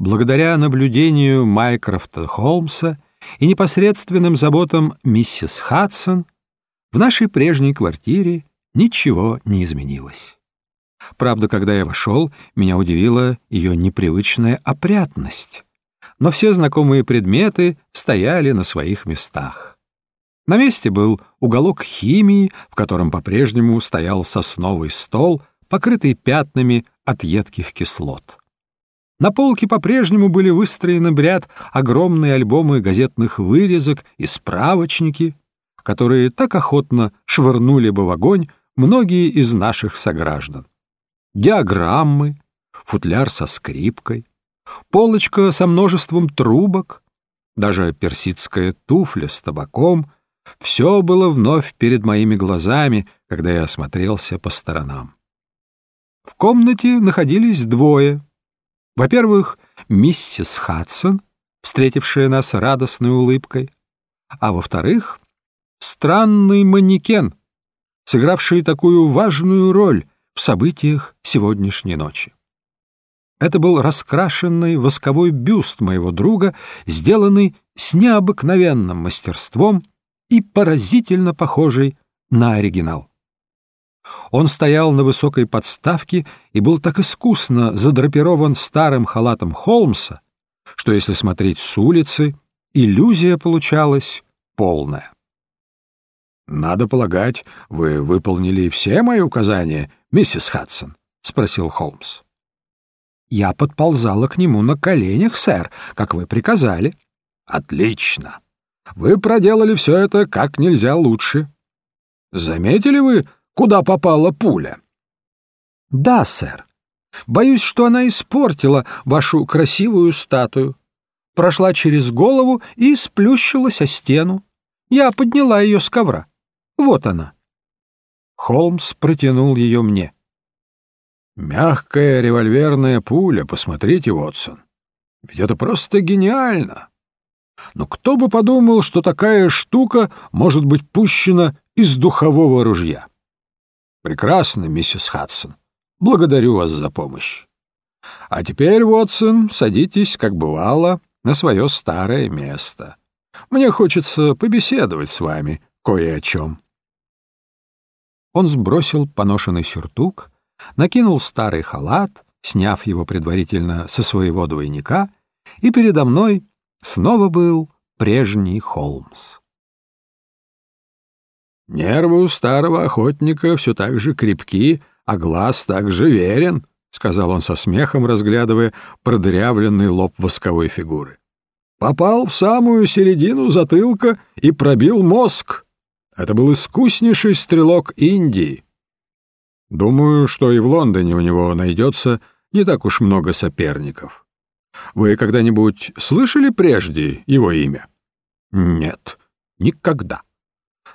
Благодаря наблюдению Майкрофта Холмса и непосредственным заботам миссис Хадсон в нашей прежней квартире ничего не изменилось. Правда, когда я вошел, меня удивила ее непривычная опрятность. Но все знакомые предметы стояли на своих местах. На месте был уголок химии, в котором по-прежнему стоял сосновый стол, покрытый пятнами от едких кислот. На полке по-прежнему были выстроены в ряд огромные альбомы газетных вырезок и справочники, которые так охотно швырнули бы в огонь многие из наших сограждан. Диаграммы, футляр со скрипкой, полочка со множеством трубок, даже персидская туфля с табаком — все было вновь перед моими глазами, когда я осмотрелся по сторонам. В комнате находились двое. Во-первых, миссис Хадсон, встретившая нас радостной улыбкой, а во-вторых, странный манекен, сыгравший такую важную роль в событиях сегодняшней ночи. Это был раскрашенный восковой бюст моего друга, сделанный с необыкновенным мастерством и поразительно похожий на оригинал. Он стоял на высокой подставке и был так искусно задрапирован старым халатом Холмса, что, если смотреть с улицы, иллюзия получалась полная. «Надо полагать, вы выполнили все мои указания, миссис Хадсон?» — спросил Холмс. «Я подползала к нему на коленях, сэр, как вы приказали». «Отлично. Вы проделали все это как нельзя лучше. Заметили вы, куда попала пуля? — Да, сэр. Боюсь, что она испортила вашу красивую статую. Прошла через голову и сплющилась о стену. Я подняла ее с ковра. Вот она. Холмс протянул ее мне. «Мягкая револьверная пуля, посмотрите, Вотсон. Ведь это просто гениально!» Но кто бы подумал, что такая штука может быть пущена из духового ружья? Прекрасно, миссис Хадсон. Благодарю вас за помощь. А теперь, Вотсон, садитесь, как бывало, на свое старое место. Мне хочется побеседовать с вами кое о чем. Он сбросил поношенный сюртук, накинул старый халат, сняв его предварительно со своего двойника, и передо мной снова был прежний Холмс. «Нервы у старого охотника все так же крепки, а глаз так же верен», — сказал он со смехом, разглядывая продырявленный лоб восковой фигуры. «Попал в самую середину затылка и пробил мозг. Это был искуснейший стрелок Индии. Думаю, что и в Лондоне у него найдется не так уж много соперников. Вы когда-нибудь слышали прежде его имя? Нет, никогда.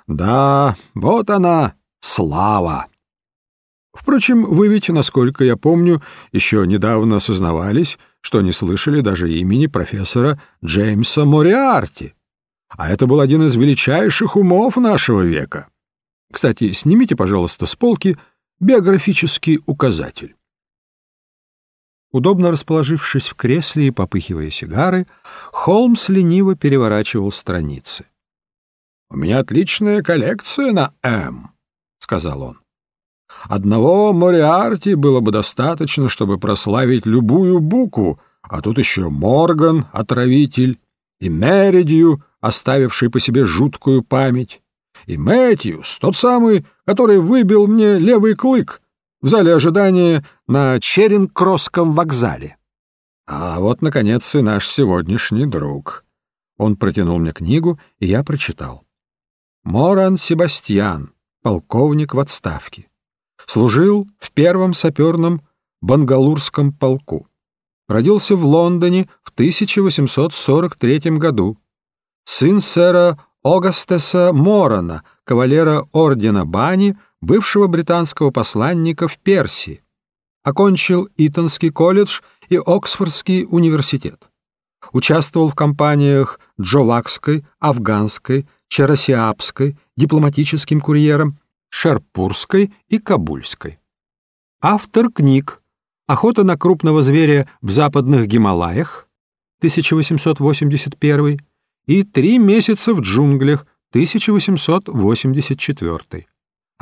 Да, вот она, слава. Впрочем, вы ведь, насколько я помню, еще недавно осознавались, что не слышали даже имени профессора Джеймса Мориарти. А это был один из величайших умов нашего века. Кстати, снимите, пожалуйста, с полки биографический указатель. Удобно расположившись в кресле и попыхивая сигары, Холмс лениво переворачивал страницы. — У меня отличная коллекция на «М», — сказал он. Одного Мориарти было бы достаточно, чтобы прославить любую букву, а тут еще Морган, отравитель, и Меридию, оставивший по себе жуткую память, и Мэтьюс, тот самый, который выбил мне левый клык, в зале ожидания на Черинг-Кросском вокзале. А вот, наконец, и наш сегодняшний друг. Он протянул мне книгу, и я прочитал. Моран Себастьян, полковник в отставке. Служил в первом саперном Бангалурском полку. Родился в Лондоне в 1843 году. Сын сэра Огастеса Морана, кавалера ордена Бани, бывшего британского посланника в Персии, окончил Итонский колледж и Оксфордский университет. Участвовал в кампаниях Джовакской, Афганской, Черосиапской, дипломатическим курьером, Шерпурской и Кабульской. Автор книг Охота на крупного зверя в западных Гималаях 1881 и «Три месяца в джунглях» 1884.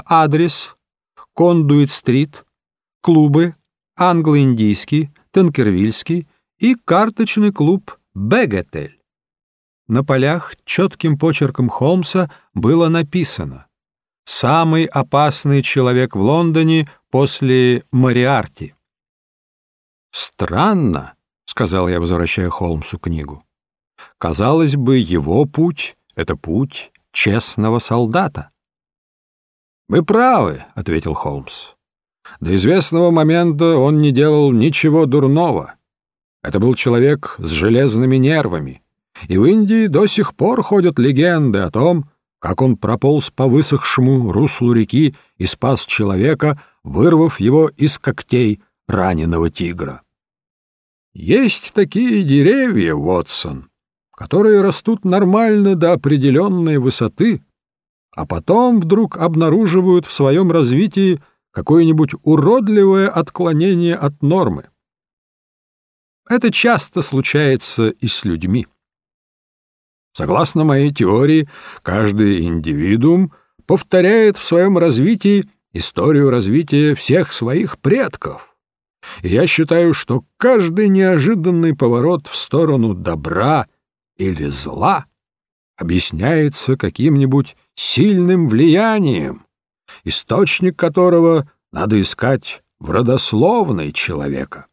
Адрес Кондуит-стрит, клубы Англо-Индийский, Танкервильский и карточный клуб Бегатель. На полях четким почерком Холмса было написано «Самый опасный человек в Лондоне после Мариарти». «Странно», — сказал я, возвращая Холмсу книгу. «Казалось бы, его путь — это путь честного солдата». «Вы правы», — ответил Холмс. «До известного момента он не делал ничего дурного. Это был человек с железными нервами, и в Индии до сих пор ходят легенды о том, как он прополз по высохшему руслу реки и спас человека, вырвав его из когтей раненого тигра. Есть такие деревья, Вотсон, которые растут нормально до определенной высоты, а потом вдруг обнаруживают в своем развитии какое-нибудь уродливое отклонение от нормы. Это часто случается и с людьми. Согласно моей теории, каждый индивидуум повторяет в своем развитии историю развития всех своих предков — я считаю, что каждый неожиданный поворот в сторону добра или зла объясняется каким-нибудь сильным влиянием, источник которого надо искать в родословной человека.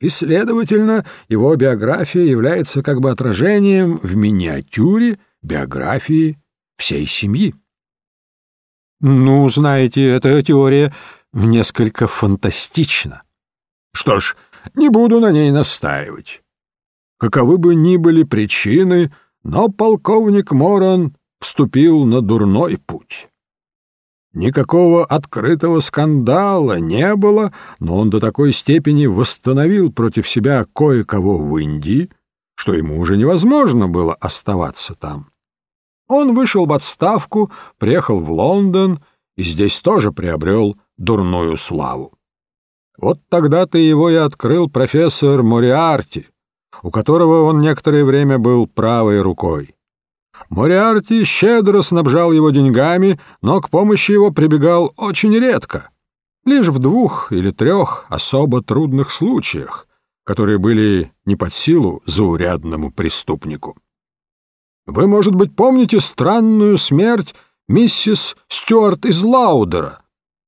И, следовательно, его биография является как бы отражением в миниатюре биографии всей семьи. Ну, знаете, эта теория несколько фантастична. Что ж, не буду на ней настаивать. Каковы бы ни были причины, но полковник Моран вступил на дурной путь. Никакого открытого скандала не было, но он до такой степени восстановил против себя кое-кого в Индии, что ему уже невозможно было оставаться там. Он вышел в отставку, приехал в Лондон и здесь тоже приобрел дурную славу. Вот тогда-то его и открыл профессор Мориарти, у которого он некоторое время был правой рукой. Мориарти щедро снабжал его деньгами, но к помощи его прибегал очень редко, лишь в двух или трех особо трудных случаях, которые были не под силу заурядному преступнику. Вы, может быть, помните странную смерть миссис Стюарт из Лаудера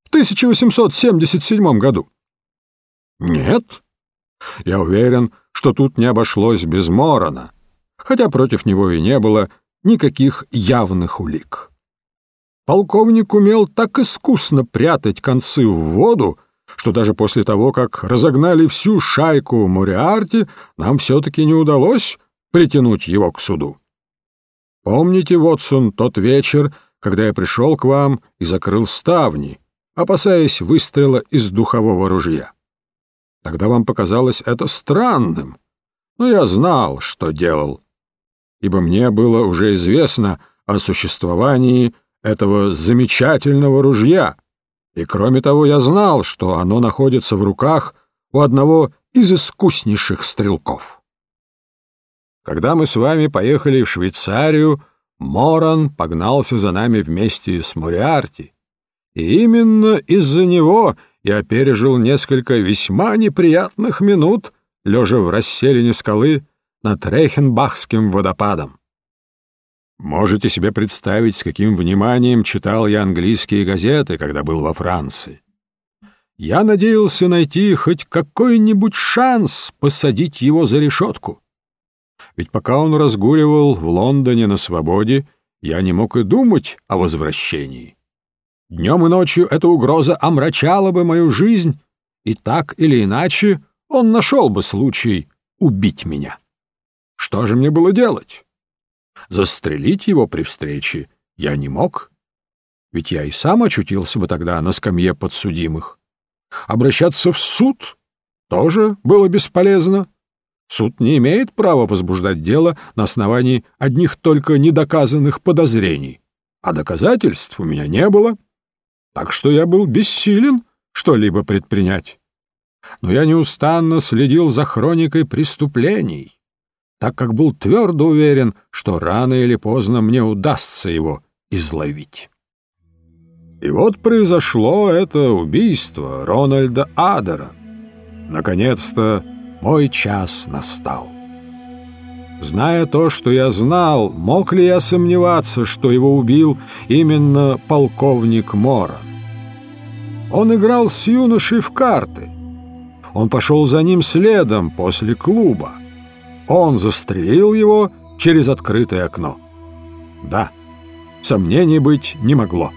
в 1877 году? Нет. Я уверен, что тут не обошлось без Морона, хотя против него и не было никаких явных улик. Полковник умел так искусно прятать концы в воду, что даже после того, как разогнали всю шайку Мориарти, нам все-таки не удалось притянуть его к суду. Помните, Вотсон, тот вечер, когда я пришел к вам и закрыл ставни, опасаясь выстрела из духового ружья? Тогда вам показалось это странным, но я знал, что делал, ибо мне было уже известно о существовании этого замечательного ружья, и кроме того я знал, что оно находится в руках у одного из искуснейших стрелков. Когда мы с вами поехали в Швейцарию, Моран погнался за нами вместе с Мориарти, и именно из-за него — я пережил несколько весьма неприятных минут, лежа в расселине скалы над Рейхенбахским водопадом. Можете себе представить, с каким вниманием читал я английские газеты, когда был во Франции. Я надеялся найти хоть какой-нибудь шанс посадить его за решетку. Ведь пока он разгуливал в Лондоне на свободе, я не мог и думать о возвращении. Днем и ночью эта угроза омрачала бы мою жизнь, и так или иначе он нашел бы случай убить меня. Что же мне было делать? Застрелить его при встрече я не мог, ведь я и сам очутился бы тогда на скамье подсудимых. Обращаться в суд тоже было бесполезно. Суд не имеет права возбуждать дело на основании одних только недоказанных подозрений, а доказательств у меня не было так что я был бессилен что-либо предпринять. но я неустанно следил за хроникой преступлений, так как был твердо уверен, что рано или поздно мне удастся его изловить. И вот произошло это убийство Рональда Адера. Наконец-то мой час настал. Зная то, что я знал, мог ли я сомневаться, что его убил именно полковник Мора? Он играл с юношей в карты. Он пошел за ним следом после клуба. Он застрелил его через открытое окно. Да, сомнений быть не могло.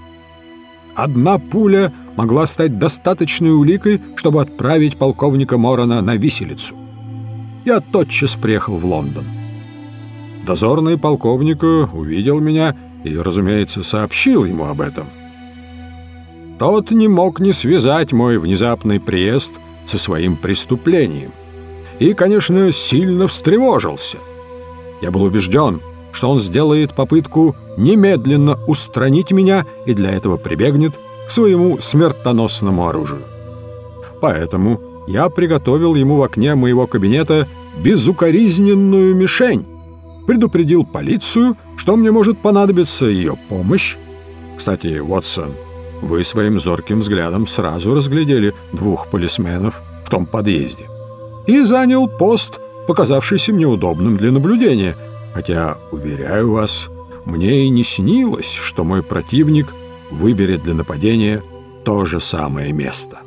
Одна пуля могла стать достаточной уликой, чтобы отправить полковника Морона на виселицу. Я тотчас приехал в Лондон. Дозорный полковника увидел меня и, разумеется, сообщил ему об этом. Тот не мог не связать мой внезапный приезд со своим преступлением. И, конечно, сильно встревожился. Я был убежден, что он сделает попытку немедленно устранить меня и для этого прибегнет к своему смертоносному оружию. Поэтому я приготовил ему в окне моего кабинета безукоризненную мишень, предупредил полицию, что мне может понадобиться ее помощь. Кстати, Вотсон, вы своим зорким взглядом сразу разглядели двух полисменов в том подъезде и занял пост, показавшийся мне удобным для наблюдения, хотя, уверяю вас, мне и не снилось, что мой противник выберет для нападения то же самое место.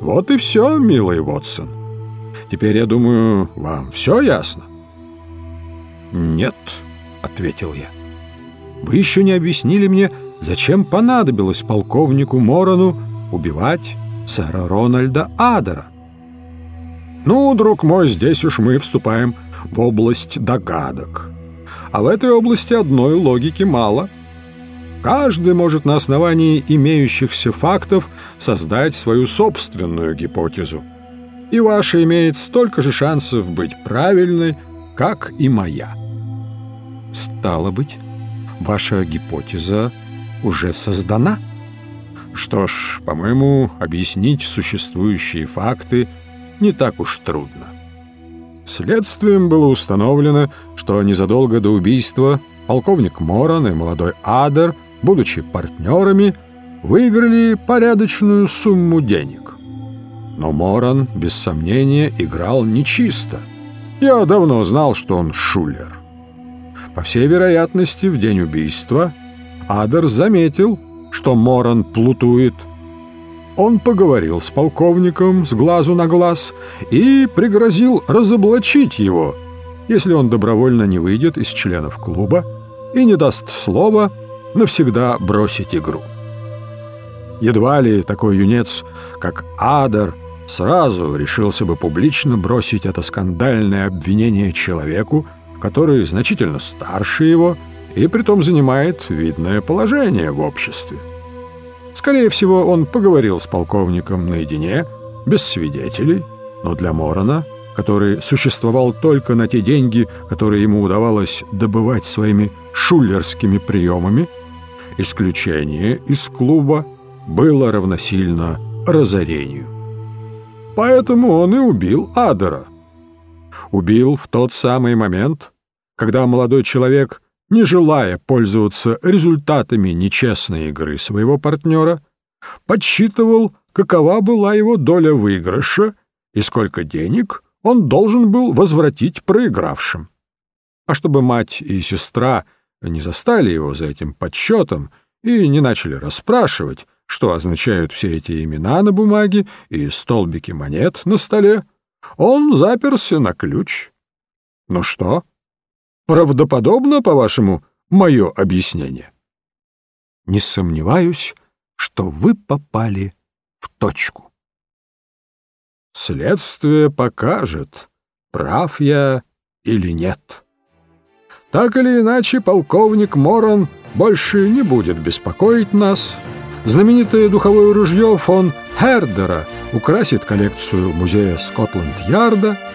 Вот и все, милый Вотсон. Теперь, я думаю, вам все ясно? «Нет», — ответил я. «Вы еще не объяснили мне, зачем понадобилось полковнику Морону убивать сэра Рональда Адера?» «Ну, друг мой, здесь уж мы вступаем в область догадок. А в этой области одной логики мало. Каждый может на основании имеющихся фактов создать свою собственную гипотезу. И ваша имеет столько же шансов быть правильной, как и моя. Стало быть, ваша гипотеза уже создана? Что ж, по-моему, объяснить существующие факты не так уж трудно. Следствием было установлено, что незадолго до убийства полковник Моран и молодой Адер, будучи партнерами, выиграли порядочную сумму денег. Но Моран, без сомнения, играл нечисто. Я давно знал, что он шулер. По всей вероятности, в день убийства Адер заметил, что Моран плутует – он поговорил с полковником с глазу на глаз и пригрозил разоблачить его, если он добровольно не выйдет из членов клуба и не даст слова навсегда бросить игру. Едва ли такой юнец, как Адар, сразу решился бы публично бросить это скандальное обвинение человеку, который значительно старше его и притом занимает видное положение в обществе. Скорее всего, он поговорил с полковником наедине, без свидетелей, но для Морона, который существовал только на те деньги, которые ему удавалось добывать своими шулерскими приемами, исключение из клуба было равносильно разорению. Поэтому он и убил Адера. Убил в тот самый момент, когда молодой человек – не желая пользоваться результатами нечестной игры своего партнера, подсчитывал, какова была его доля выигрыша и сколько денег он должен был возвратить проигравшим. А чтобы мать и сестра не застали его за этим подсчетом и не начали расспрашивать, что означают все эти имена на бумаге и столбики монет на столе, он заперся на ключ. Ну что? Правдоподобно, по-вашему, мое объяснение? Не сомневаюсь, что вы попали в точку. Следствие покажет, прав я или нет. Так или иначе, полковник Моран больше не будет беспокоить нас. Знаменитое духовое ружье фон Хердера украсит коллекцию музея Скотланд-Ярда —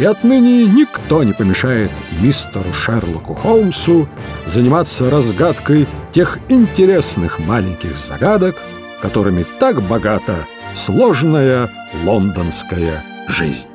и отныне никто не помешает мистеру Шерлоку Холмсу заниматься разгадкой тех интересных маленьких загадок, которыми так богата сложная лондонская жизнь.